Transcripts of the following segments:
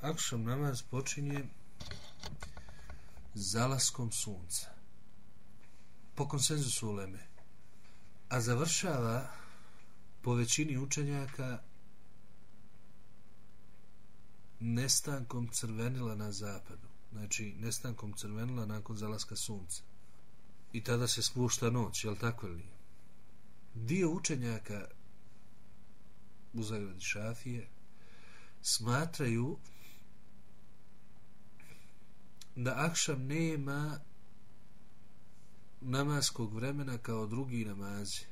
Akšam namaz počinje zalaskom sunca. Po konsenzusu uleme. A završava po većini učenjaka nestankom crvenila na zapadu. Znači, nestankom crvenila nakon zalaska sunca. I tada se spušta noć, jel tako li? Dio učenjaka u zagradi šafije smatraju da akšam nema namaskog vremena kao drugi namazi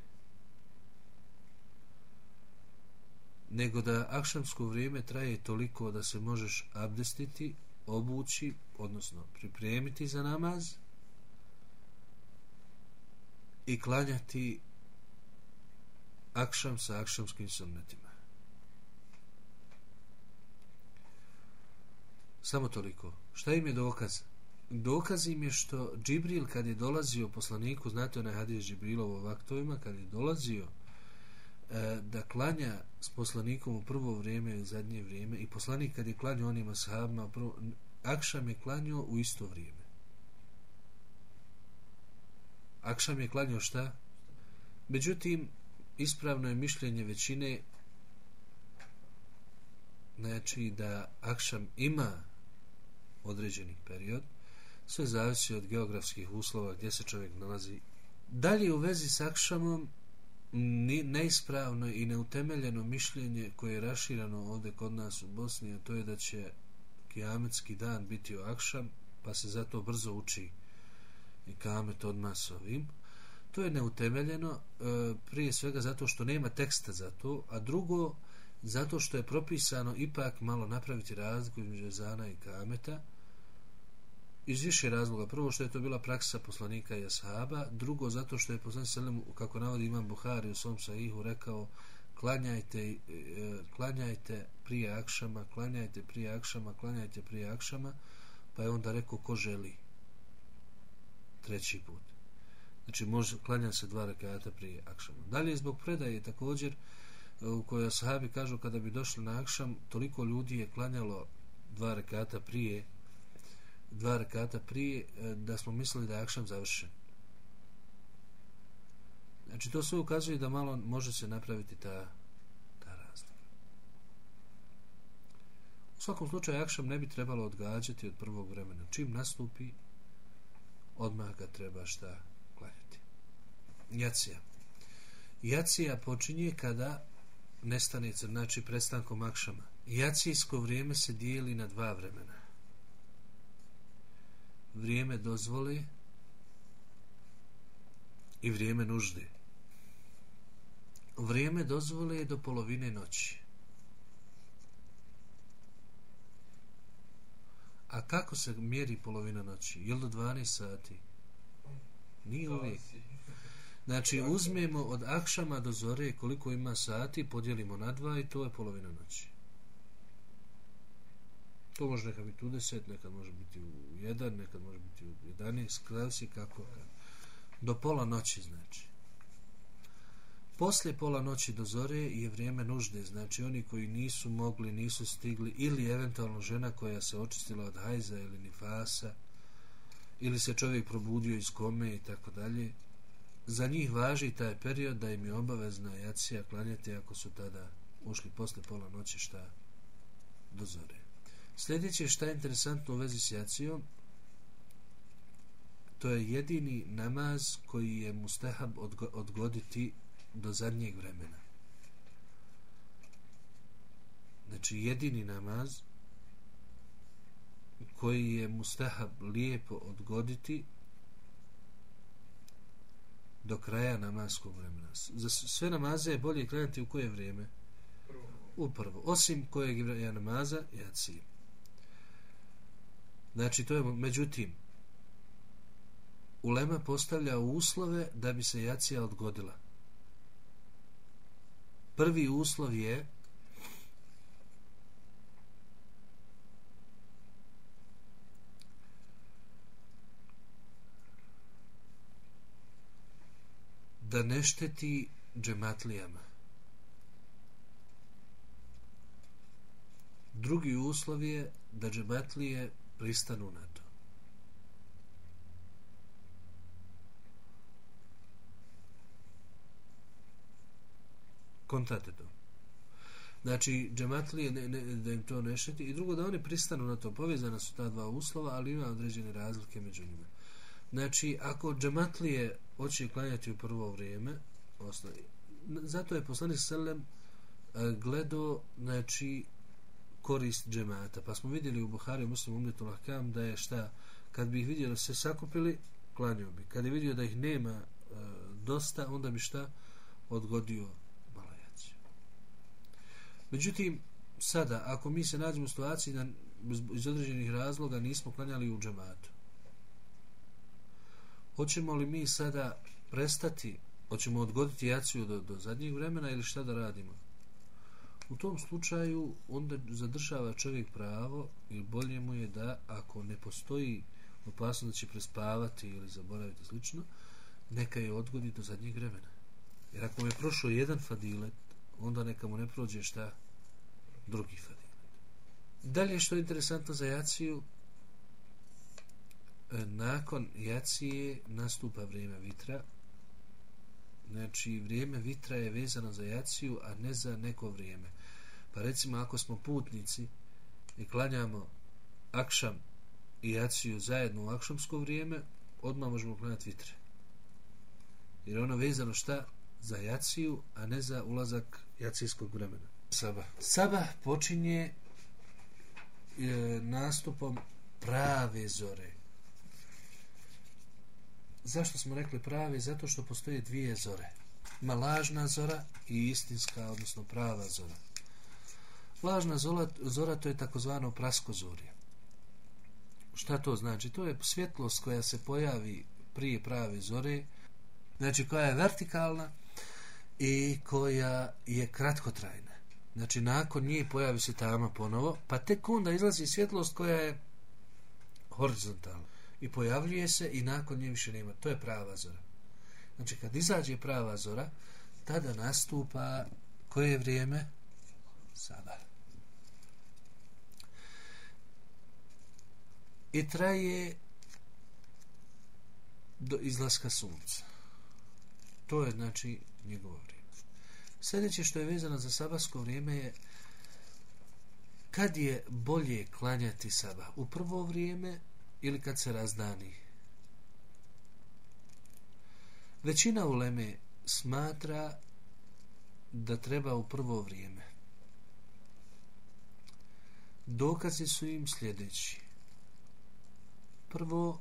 nego da akšamsko vrijeme traje toliko da se možeš abdestiti, obući, odnosno pripremiti za namaz i klanjati akšam sa akšamskim sunnetima. Samo toliko. Šta im je dokaz? Dokaz im je što Džibril kad je dolazio poslaniku, znate onaj hadis Džibrilov u vaktovima, kad je dolazio e, da klanja s poslanikom u prvo vrijeme i zadnje vrijeme i poslanik kad je klanio onima sahabima, prvo, Akšam je klanio u isto vrijeme. Akšam je klanio šta? Međutim, ispravno je mišljenje većine znači da Akšam ima određeni period, sve zavisi od geografskih uslova gdje se čovjek nalazi. Dalje u vezi s Akšamom neispravno i neutemeljeno mišljenje koje je raširano ovdje kod nas u Bosni, a to je da će kijametski dan biti u Akšam, pa se zato brzo uči i kamet odmah s ovim. To je neutemeljeno, e, prije svega zato što nema teksta za to, a drugo, zato što je propisano ipak malo napraviti razliku između Zana i Kameta, iz više razloga. Prvo što je to bila praksa poslanika i ashaba, drugo zato što je poslanik Selem, kako navodi Imam Buhari u svom sahihu, rekao klanjajte, e, klanjajte prije akšama, klanjajte prije akšama, klanjajte prije akšama, pa je onda rekao ko želi treći put. Znači, može, klanja se dva rekata prije akšama. Dalje, zbog predaje također, e, u kojoj sahabi kažu kada bi došli na akšam, toliko ljudi je klanjalo dva rekata prije dva rekata prije e, da smo mislili da je akšam završen. Znači to sve ukazuje da malo može se napraviti ta, ta razlika. U svakom slučaju akšam ne bi trebalo odgađati od prvog vremena. Čim nastupi, odmah ga treba šta klanjati. Jacija. Jacija počinje kada nestane znači prestankom akšama. Jacijsko vrijeme se dijeli na dva vremena vrijeme dozvole i vrijeme nužde. Vrijeme dozvole je do polovine noći. A kako se mjeri polovina noći? Je li do 12 sati? Nije uvijek. Znači, uzmemo od akšama do zore koliko ima sati, podijelimo na dva i to je polovina noći. To može nekad biti u deset, nekad može biti u 1, nekad može biti u jedanest, krasi kako. Do pola noći znači. Poslije pola noći do zore je vrijeme nužde, znači oni koji nisu mogli, nisu stigli, ili eventualno žena koja se očistila od hajza ili nifasa, ili se čovjek probudio iz kome i tako dalje, za njih važi taj period da im je obavezna jacija klanjati ako su tada ušli posle pola noći šta do zore. Sljedeće šta je interesantno u vezi s jacijom, to je jedini namaz koji je mustahab odgoditi do zadnjeg vremena. Znači jedini namaz koji je mustahab lijepo odgoditi do kraja namaskog vremena. Za sve namaze je bolje krenuti u koje vrijeme? Upravo. Osim kojeg je namaza, jacija. Znači, to je, međutim, Ulema postavlja uslove da bi se jacija odgodila. Prvi uslov je da ne šteti džematlijama. drugi uslov je da džematlije pristanu na to. Kontate to. Znači, džematlije ne, ne, da im to ne šeti i drugo da oni pristanu na to. Povezana su ta dva uslova, ali ima određene razlike među njima. Znači, ako džematlije hoće klanjati u prvo vrijeme, osnovi, zato je poslanik Selem eh, gledao, znači, korist džemata. Pa smo vidjeli u Buhari muslim umjetu lahkam da je šta, kad bi ih vidio da se sakupili, klanjao bi. Kad je vidio da ih nema e, dosta, onda bi šta odgodio balajaciju. Međutim, sada, ako mi se nađemo u situaciji da iz određenih razloga nismo klanjali u džematu, hoćemo li mi sada prestati, hoćemo odgoditi jaciju do, do zadnjeg vremena ili šta da radimo? U tom slučaju onda zadržava čovjek pravo ili bolje mu je da ako ne postoji opasnost da će prespavati ili zaboraviti slično, neka je odgodi do zadnjeg vremena. Jer ako mu je prošao jedan fadilet, onda neka mu ne prođe šta drugi fadilet. Dalje što je interesantno za jaciju, e, nakon jacije nastupa vrijeme vitra, znači vrijeme vitra je vezano za jaciju, a ne za neko vrijeme. Pa recimo ako smo putnici i klanjamo akšam i jaciju zajedno u akšamsko vrijeme, odmah možemo klanjati vitre. Jer ono vezano šta? Za jaciju, a ne za ulazak jacijskog vremena. Saba. Saba počinje e, nastupom prave zore. Zašto smo rekli prave? Zato što postoje dvije zore. Ima lažna zora i istinska, odnosno prava zora. Lažna zora, zora to je takozvano praskozorje. Šta to znači? To je svjetlost koja se pojavi prije prave zore, znači koja je vertikalna i koja je kratkotrajna. Znači nakon nje pojavi se tama ponovo, pa tek onda izlazi svjetlost koja je horizontalna i pojavljuje se i nakon nje više nema. To je prava zora. Znači kad izađe prava zora, tada nastupa koje vrijeme? Sabah. I traje do izlaska sunca. To je znači njegovo vrijeme. Sljedeće što je vezano za sabasko vrijeme je kad je bolje klanjati sabah? U prvo vrijeme ili kad se razdani? Većina uleme smatra da treba u prvo vrijeme. Dokazi su im sljedeći prvo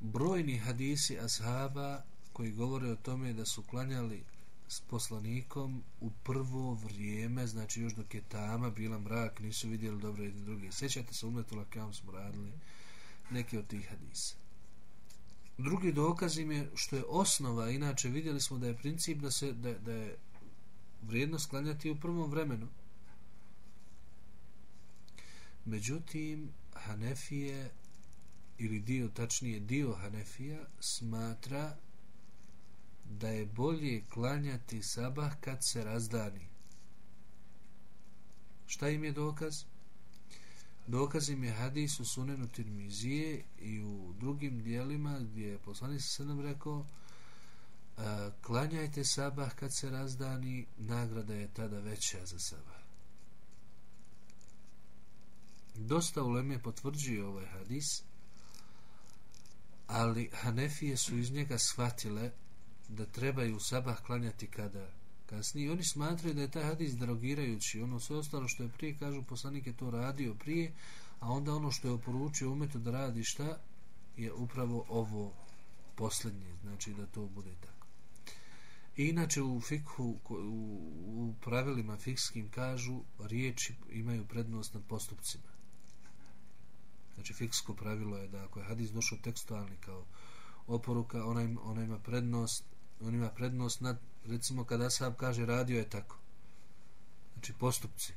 brojni hadisi ashaba koji govore o tome da su klanjali s poslanikom u prvo vrijeme, znači još dok je tama bila mrak, nisu vidjeli dobro jedni drugi. Sjećate se umetula kam smo radili neki od tih hadisa. Drugi dokaz im je što je osnova, inače vidjeli smo da je princip da se da, da je vrijedno klanjati u prvom vremenu. Međutim, Hanefije ili dio, tačnije dio Hanefija smatra da je bolje klanjati sabah kad se razdani. Šta im je dokaz? Dokaz im je hadis u sunenu Tirmizije i u drugim dijelima gdje je poslanik se nam rekao e, klanjajte sabah kad se razdani, nagrada je tada veća za sabah. Dosta uleme potvrđuje ovaj hadis, ali Hanefije su iz njega shvatile da trebaju sabah klanjati kada kasnije. Oni smatraju da je taj hadis drogirajući. Ono sve ostalo što je prije, kažu, poslanik je to radio prije, a onda ono što je oporučio umetu da radi šta, je upravo ovo posljednje. Znači da to bude tako. I inače u fikhu, u, u pravilima fikskim kažu, riječi imaju prednost nad postupcima. Znači, fiksko pravilo je da ako je hadis došao tekstualni kao oporuka, ona im, ona ima prednost, on ima prednost nad, recimo, kada Asab kaže radio je tako. Znači, postupci.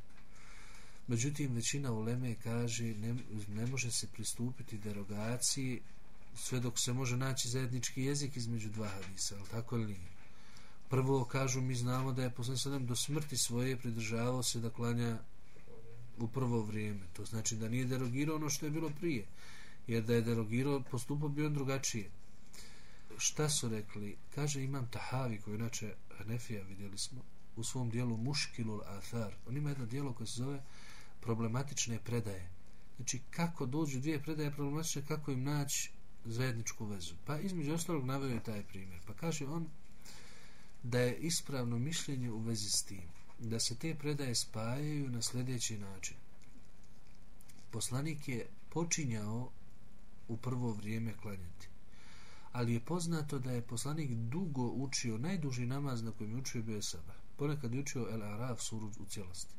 Međutim, većina uleme kaže ne, ne može se pristupiti derogaciji sve dok se može naći zajednički jezik između dva hadisa, ali tako ili nije? Prvo kažu, mi znamo da je posle sadem do smrti svoje pridržavao se da klanja u prvo vrijeme. To znači da nije derogirao ono što je bilo prije. Jer da je derogirao, postupao bi on drugačije. Šta su rekli? Kaže imam Tahavi, koji inače Hanefija vidjeli smo, u svom dijelu Muškilul Athar. On ima jedno dijelo koje se zove problematične predaje. Znači, kako dođu dvije predaje problematične, kako im naći zajedničku vezu. Pa između ostalog navio je taj primjer. Pa kaže on da je ispravno mišljenje u vezi s tim da se te predaje spajaju na sljedeći način. Poslanik je počinjao u prvo vrijeme klanjati. Ali je poznato da je poslanik dugo učio, najduži namaz na kojem je učio bio je. Ponekad je učio El Araf suru u cijelosti.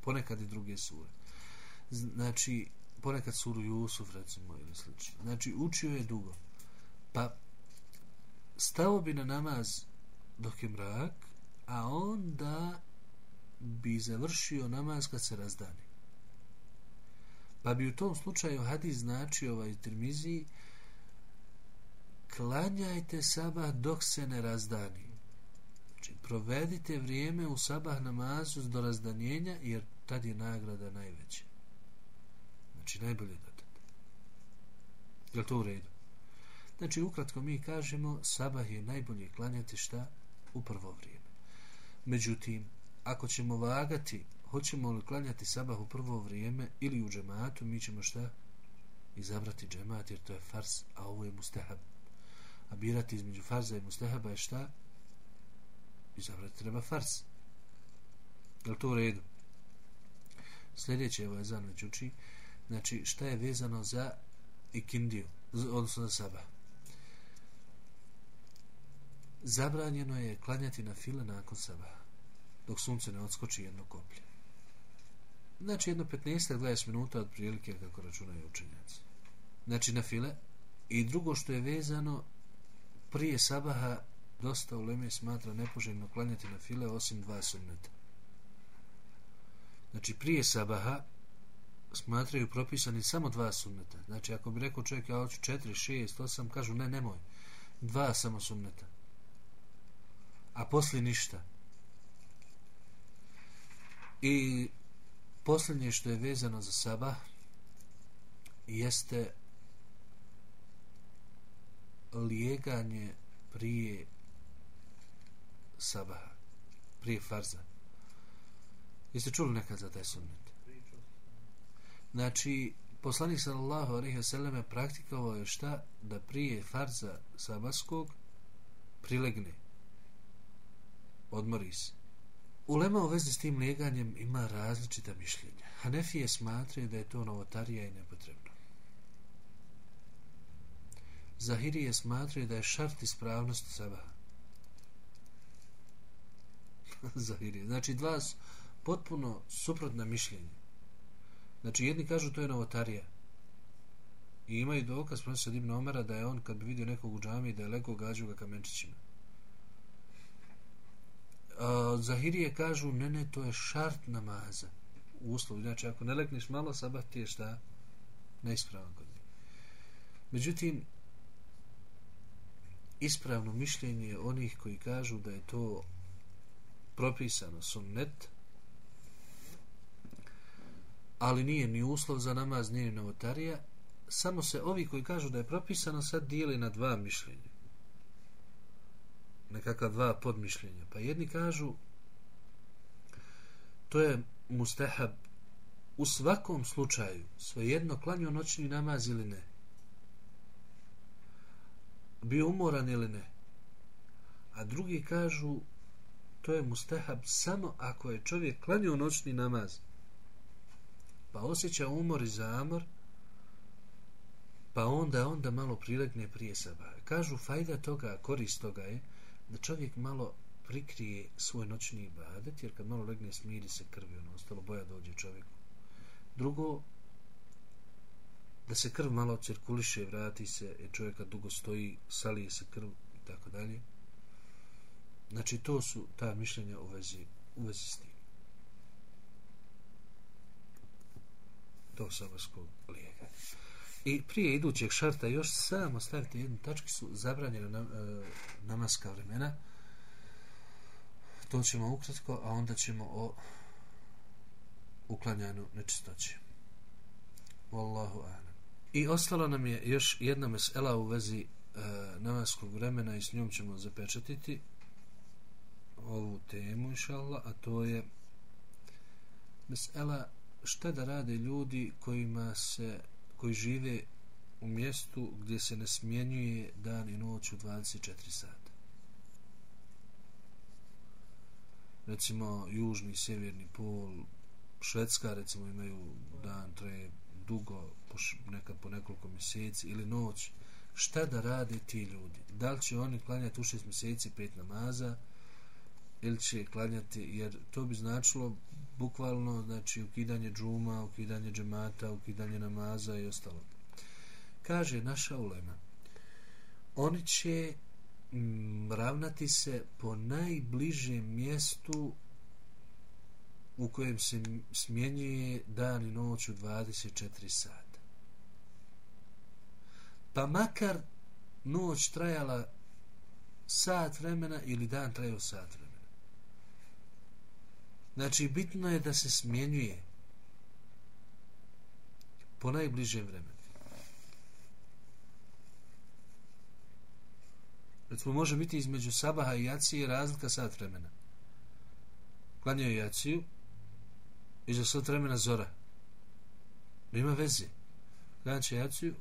Ponekad i druge sure. Znači, ponekad suru Jusuf, recimo, ili slično. Znači, učio je dugo. Pa, stao bi na namaz dok je mrak, a onda bi završio namaz kad se razdani. Pa bi u tom slučaju hadis znači ovaj termiziji klanjajte sabah dok se ne razdani. Znači, provedite vrijeme u sabah namazu do razdanjenja, jer tad je nagrada najveća. Znači, najbolje da tad. Je to u redu? Znači, ukratko mi kažemo, sabah je najbolje klanjati šta? U prvo vrijeme. Međutim, ako ćemo vagati, hoćemo li klanjati sabah u prvo vrijeme ili u džematu, mi ćemo šta? Izabrati džemat, jer to je fars, a ovo je mustahab. A birati između farza i mustahaba je šta? Izabrati treba fars. Je to u redu? Sljedeće je vezano već uči. Znači, šta je vezano za ikindiju, odnosno za sabah? Zabranjeno je klanjati na file nakon sabaha dok sunce ne odskoči jedno koplje. Znači jedno 15-20 minuta od prilike kako računaju učenjaci. Znači na file. I drugo što je vezano prije sabaha dosta u Leme smatra nepoželjno klanjati na file osim dva sunneta. Znači prije sabaha smatraju propisani samo dva sunneta. Znači ako bi rekao čovjek ja hoću 4, 6, 8, kažu ne, nemoj. Dva samo sunneta. A poslije ništa. I posljednje što je vezano za sabah jeste lijeganje prije sabaha, prije farza. Jeste čuli nekad za taj sunnet? Znači, poslanik sallallahu alaihi wa sallam je praktikovao je šta? Da prije farza sabaskog prilegne. Odmori se. Ulema u vezi s tim leganjem ima različita mišljenja. Hanefije smatraju da je to novotarija i nepotrebno. Zahirije smatraju da je šart ispravnost sabaha. Zahirije. Znači dva potpuno suprotna mišljenja. Znači jedni kažu to je novotarija. I imaju dokaz profesor Ibn Omara da je on kad bi vidio nekog u džami da je lego gađu ga kamenčićima. Zahirije kažu, ne, ne, to je šart namaza. Uslov, znači, ako ne legneš malo, sabah ti je šta? Neispravan kod njih. Međutim, ispravno mišljenje onih koji kažu da je to propisano sunnet, ali nije ni uslov za namaz, nije ni novotarija, samo se ovi koji kažu da je propisano sad dijeli na dva mišljenja nekakva dva podmišljenja. Pa jedni kažu to je mustahab u svakom slučaju svejedno klanio noćni namaz ili ne. Bio umoran ili ne. A drugi kažu to je mustahab samo ako je čovjek klanio noćni namaz pa osjeća umor i zamor pa onda onda malo prilegne prije saba. Kažu fajda toga, korist toga je da čovjek malo prikrije svoj noćni ibadet, jer kad malo legne smiri se krvi, ono ostalo boja dođe čovjeku. Drugo, da se krv malo cirkuliše, vrati se, jer čovjeka dugo stoji, salije se krv i tako dalje. Znači, to su ta mišljenja u vezi, u vezi s tim. Do sabarskog lijeka. I prije idućeg šarta još samo stavite jednu tački su zabranjene nam, e, namaska vremena. To ćemo ukratko, a onda ćemo o uklanjanju nečistoće. Wallahu a'lam. I ostalo nam je još jedna mesela u vezi e, namaskog vremena i s njom ćemo zapečatiti ovu temu, inšallah, a to je mesela šta da rade ljudi kojima se, koji žive u mjestu gdje se ne smjenjuje dan i noć u 24 sata. Recimo, južni, i sjeverni pol, Švedska, recimo, imaju dan, traje dugo, nekad po nekoliko mjeseci, ili noć. Šta da rade ti ljudi? Da li će oni klanjati u šest mjeseci pet namaza, ili će klanjati, jer to bi značilo bukvalno, znači, ukidanje džuma, ukidanje džemata, ukidanje namaza i ostalo. Kaže naša ulema oni će m, ravnati se po najbližem mjestu u kojem se smjenjuje dan i noć u 24 sata. Pa makar noć trajala sat vremena ili dan trajao sat vremena znači bitno je da se smjenjuje po najbližem vremenu. Recimo može biti između sabaha i jacije razlika sat vremena. Klanjaju jaciju i za sat vremena zora. Nema veze. Klanjaće jaciju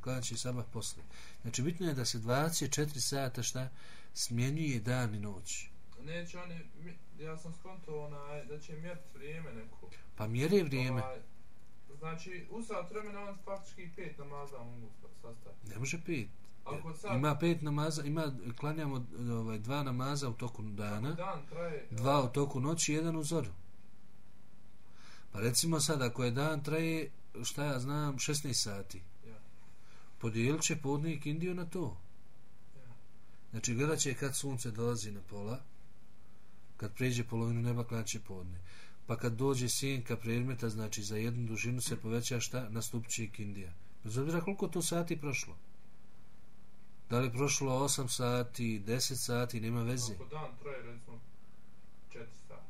klanjaće sabah posle znači bitno je da se 24 sata šta smjenjuje dan i noć neće oni ja sam skonto onaj da će mjeriti vrijeme neko pa mjeri vrijeme ovaj, znači u sat vremena on faktički pet namaza mogu sastaviti ne može pet sad... Ima pet namaza, ima, klanjamo ovaj, dva namaza u toku dana, dan traje, dva u toku noći, jedan u zoru. Pa recimo sad, ako je dan traje, šta ja znam, 16 sati, ja. podijelit će podnik Indiju na to. Ja. Znači, gledat će kad sunce dolazi na pola, kad pređe polovinu neba, klanjat će podne. Pa kad dođe sjenka predmeta, znači za jednu dužinu se poveća šta, nastupit će Indija. Bez obzira koliko to sati prošlo da li prošlo 8 sati, 10 sati, nema veze. Ako dan traje, recimo, 4 sata.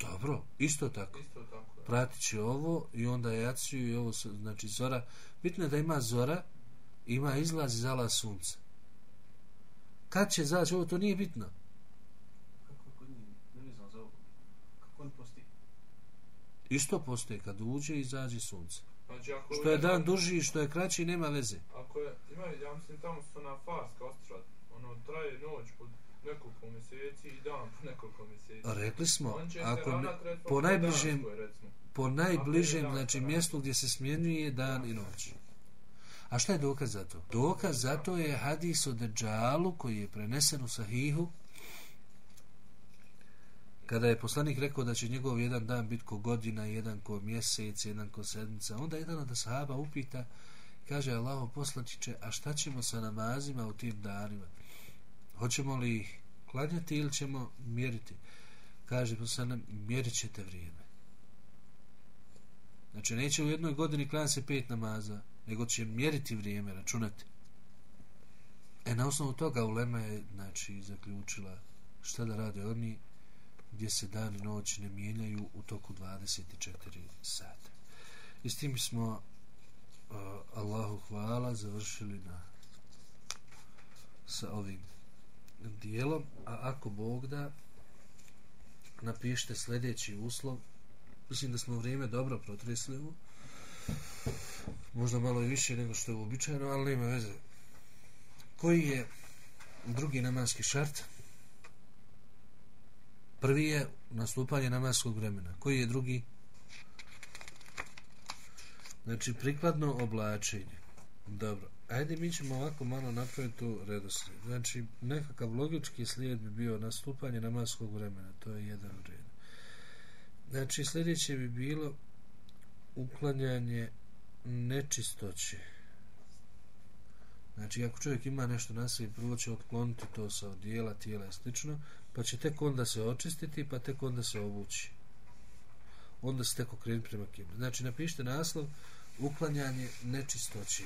Dobro, isto tako. Isto tako, Pratit će ovo i onda jaciju i ovo, znači zora. Bitno je da ima zora, ima izlaz iz ala sunca. Kad će zaći, ovo to nije bitno. Kako kod njih, ne znam za ovo, kako on postoji? Isto postoji, kad uđe i izađe sunce. Znači, ako što je dan duži i što je kraći, nema veze. Ako je, ima, ja mislim, tamo su na farska ostrat, ono, traje noć pod nekoliko mjeseci i dan po nekoliko mjeseci. Rekli smo, ako ne, po najbližem, po najbližem, znači, mjestu gdje se smjenjuje dan i noć. A šta je dokaz za to? Dokaz za to je hadis o Dejjalu koji je prenesen u Sahihu, kada je poslanik rekao da će njegov jedan dan biti ko godina, jedan ko mjesec, jedan ko sedmica, onda jedan od sahaba upita, kaže Allaho poslaniće, a šta ćemo sa namazima u tim danima? Hoćemo li ih klanjati ili ćemo mjeriti? Kaže poslanik, mjerit ćete vrijeme. Znači, neće u jednoj godini klanjati se pet namaza, nego će mjeriti vrijeme, računati. E, na osnovu toga Ulema je, znači, zaključila šta da rade oni, gdje se dan i noć ne mijenjaju u toku 24 sata. I s tim smo uh, Allahu hvala završili na sa ovim dijelom, a ako Bog da napišite sljedeći uslov. Mislim da smo vrijeme dobro protresli u možda malo i više nego što je uobičajeno ali nema veze. Koji je drugi namanski šart? Prvi je nastupanje namaskog vremena. Koji je drugi? Znači, prikladno oblačenje. Dobro. Ajde, mi ćemo ovako malo napraviti tu redoslijed. Znači, nekakav logički slijed bi bio nastupanje namaskog vremena. To je jedan red. Znači, sljedeće bi bilo uklanjanje nečistoće. Znači, ako čovjek ima nešto na sebi, prvo će otkloniti to sa odijela, tijela i slično, pa će tek onda se očistiti, pa tek onda se obući. Onda se tek okrenuti prema kibli. Znači, napišite naslov uklanjanje nečistoće.